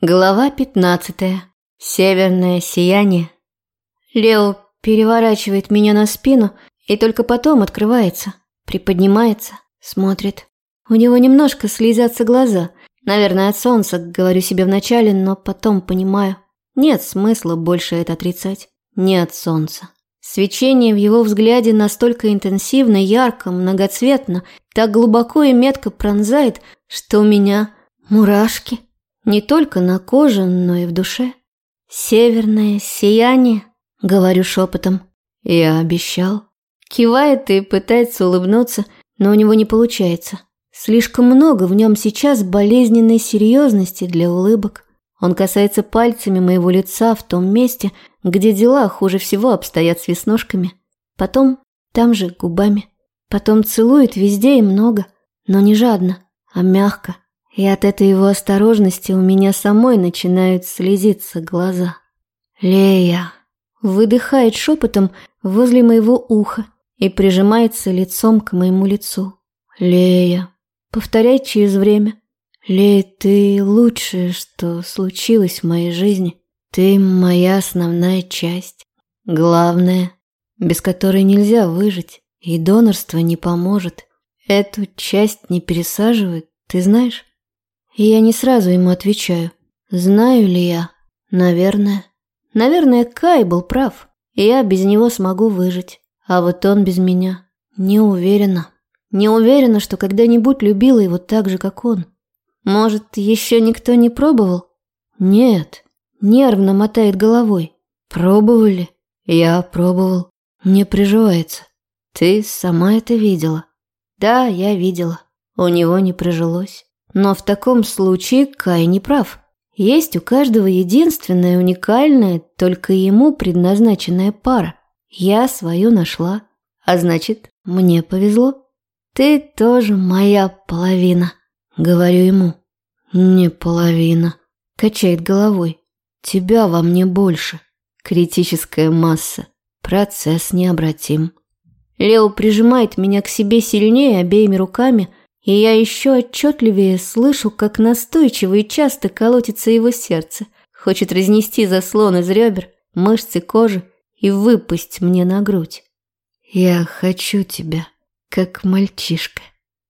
Глава 15. Северное сияние. Лео переворачивает меня на спину и только потом открывается, приподнимается, смотрит. У него немножко слезятся глаза. Наверное, от солнца, говорю себе вначале, но потом понимаю. Нет смысла больше это отрицать. Не от солнца. Свечение в его взгляде настолько интенсивно, ярко, многоцветно, так глубоко и метко пронзает, что у меня мурашки. Не только на коже, но и в душе. Северное сияние, говорю шепотом. Я обещал. Кивает и пытается улыбнуться, но у него не получается. Слишком много в нем сейчас болезненной серьезности для улыбок. Он касается пальцами моего лица в том месте, где дела хуже всего обстоят с веснушками. Потом там же губами. Потом целует везде и много, но не жадно, а мягко, и от этой его осторожности у меня самой начинают слезиться глаза. «Лея!» Выдыхает шепотом возле моего уха и прижимается лицом к моему лицу. «Лея!» Повторяет через время. «Лея, ты лучшее, что случилось в моей жизни. Ты моя основная часть. Главное, без которой нельзя выжить, и донорство не поможет. Эту часть не пересаживают, ты знаешь?» Я не сразу ему отвечаю. Знаю ли я? Наверное. Наверное, Кай был прав, я без него смогу выжить. А вот он без меня. Не уверена. Не уверена, что когда-нибудь любила его так же, как он. Может, еще никто не пробовал? Нет. Нервно мотает головой. Пробовали? Я пробовал. Не приживается. Ты сама это видела? Да, я видела. У него не прижилось. Но в таком случае Кай не прав. Есть у каждого единственная, уникальная, только ему предназначенная пара. Я свою нашла, а значит, мне повезло. Ты тоже моя половина, говорю ему. Не половина, качает головой. Тебя во мне больше. Критическая масса. Процесс необратим. Лео прижимает меня к себе сильнее обеими руками, и я еще отчетливее слышу, как настойчиво и часто колотится его сердце, хочет разнести заслон из ребер, мышцы кожи и выпасть мне на грудь. «Я хочу тебя, как мальчишка»,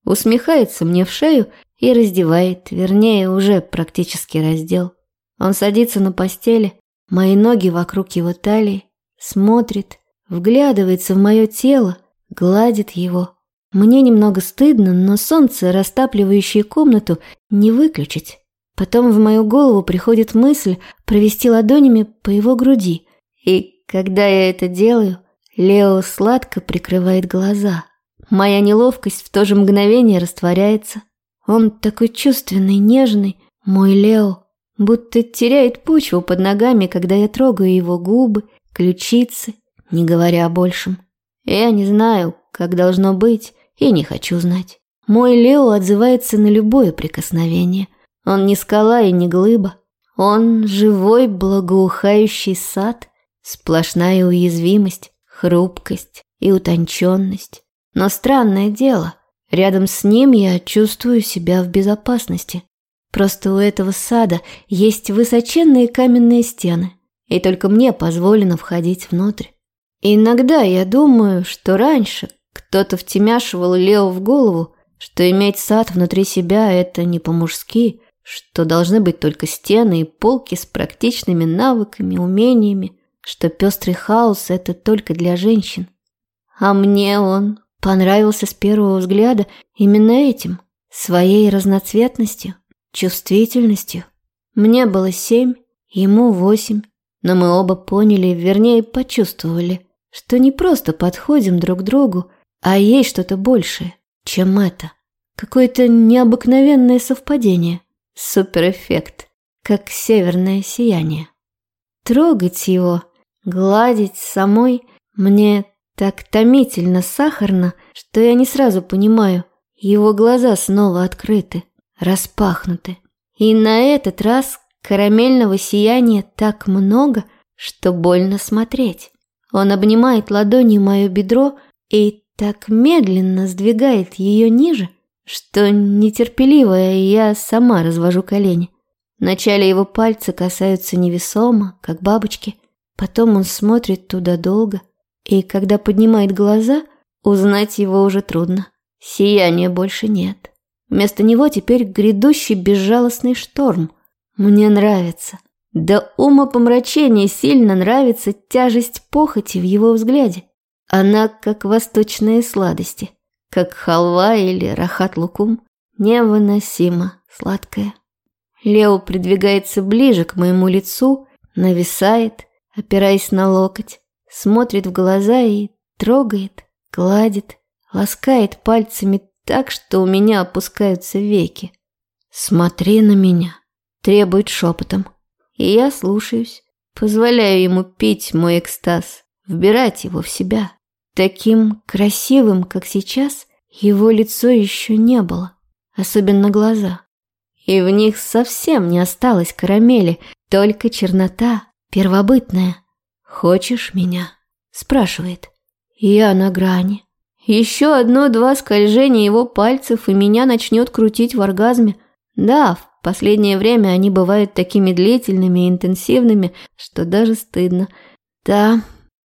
усмехается мне в шею и раздевает, вернее, уже практически раздел. Он садится на постели, мои ноги вокруг его талии, смотрит, вглядывается в мое тело, гладит его, мне немного стыдно, но солнце, растапливающее комнату, не выключить. Потом в мою голову приходит мысль провести ладонями по его груди. И когда я это делаю, Лео сладко прикрывает глаза. Моя неловкость в то же мгновение растворяется. Он такой чувственный, нежный, мой Лео, будто теряет почву под ногами, когда я трогаю его губы, ключицы, не говоря о большем. Я не знаю, как должно быть, и не хочу знать. Мой Лео отзывается на любое прикосновение. Он не скала и не глыба. Он живой благоухающий сад, сплошная уязвимость, хрупкость и утонченность. Но странное дело, рядом с ним я чувствую себя в безопасности. Просто у этого сада есть высоченные каменные стены, и только мне позволено входить внутрь. Иногда я думаю, что раньше, кто-то втемяшивал Лео в голову, что иметь сад внутри себя – это не по-мужски, что должны быть только стены и полки с практичными навыками, умениями, что пестрый хаос – это только для женщин. А мне он понравился с первого взгляда именно этим, своей разноцветностью, чувствительностью. Мне было семь, ему восемь, но мы оба поняли, вернее почувствовали, что не просто подходим друг к другу, а есть что-то большее, чем это. Какое-то необыкновенное совпадение. Суперэффект, как северное сияние. Трогать его, гладить самой мне так томительно сахарно, что я не сразу понимаю, его глаза снова открыты, распахнуты. И на этот раз карамельного сияния так много, что больно смотреть. Он обнимает ладонью мое бедро и так медленно сдвигает ее ниже, что нетерпеливая я сама развожу колени. Вначале его пальцы касаются невесомо, как бабочки. Потом он смотрит туда долго. И когда поднимает глаза, узнать его уже трудно. Сияния больше нет. Вместо него теперь грядущий безжалостный шторм. Мне нравится. До ума помрачения сильно нравится тяжесть похоти в его взгляде. Она как восточные сладости, как халва или рахат-лукум, невыносимо сладкая. Лео придвигается ближе к моему лицу, нависает, опираясь на локоть, смотрит в глаза и трогает, гладит, ласкает пальцами так, что у меня опускаются веки. «Смотри на меня», – требует шепотом. И я слушаюсь, позволяю ему пить мой экстаз, вбирать его в себя. Таким красивым, как сейчас, его лицо еще не было, особенно глаза. И в них совсем не осталось карамели, только чернота, первобытная. «Хочешь меня?» – спрашивает. Я на грани. Еще одно-два скольжения его пальцев, и меня начнет крутить в оргазме. Да, в последнее время они бывают такими длительными и интенсивными, что даже стыдно. Да,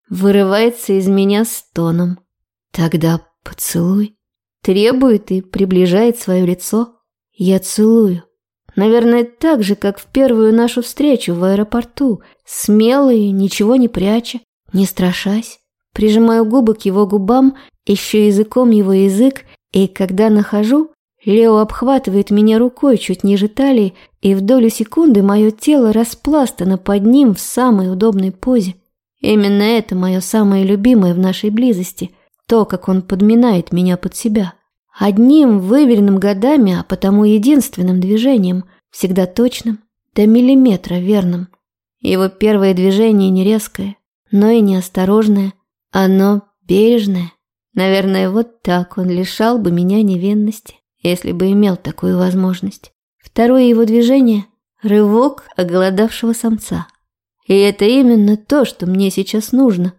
вырывается из меня стоном. Тогда поцелуй. Требует и приближает свое лицо. Я целую. Наверное, так же, как в первую нашу встречу в аэропорту, смело ничего не пряча, не страшась. Прижимаю губы к его губам, ищу языком его язык, и когда нахожу, Лео обхватывает меня рукой чуть ниже талии, и в долю секунды мое тело распластано под ним в самой удобной позе. Именно это мое самое любимое в нашей близости, то, как он подминает меня под себя. Одним выверенным годами, а потому единственным движением, всегда точным, до миллиметра верным. Его первое движение не резкое, но и неосторожное, оно бережное. Наверное, вот так он лишал бы меня невинности, если бы имел такую возможность. Второе его движение – рывок оголодавшего самца. И это именно то, что мне сейчас нужно.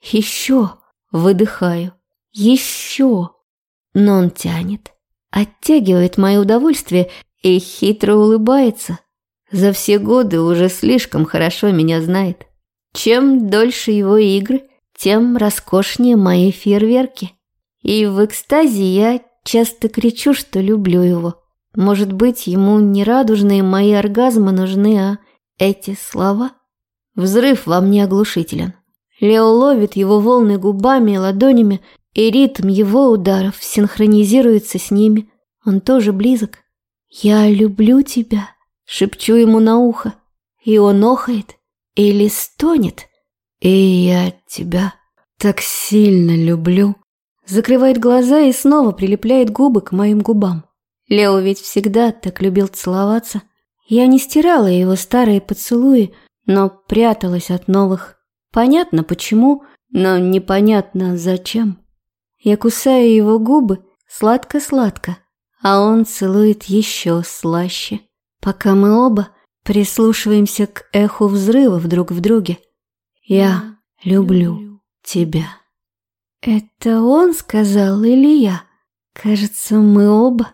Еще выдыхаю. Еще. Но он тянет, оттягивает мое удовольствие и хитро улыбается. За все годы уже слишком хорошо меня знает. Чем дольше его игры, тем роскошнее мои фейерверки. И в экстазе я часто кричу, что люблю его. Может быть, ему не радужные мои оргазмы нужны, а эти слова? Взрыв во мне оглушителен. Лео ловит его волны губами и ладонями, и ритм его ударов синхронизируется с ними. Он тоже близок. «Я люблю тебя», — шепчу ему на ухо. И он охает или стонет. «И я тебя так сильно люблю», закрывает глаза и снова прилепляет губы к моим губам. Лео ведь всегда так любил целоваться. Я не стирала его старые поцелуи, но пряталась от новых. Понятно почему, но непонятно зачем. Я кусаю его губы сладко-сладко, а он целует еще слаще, пока мы оба прислушиваемся к эху взрывов друг в друге. Я люблю тебя. Это он сказал или я? Кажется, мы оба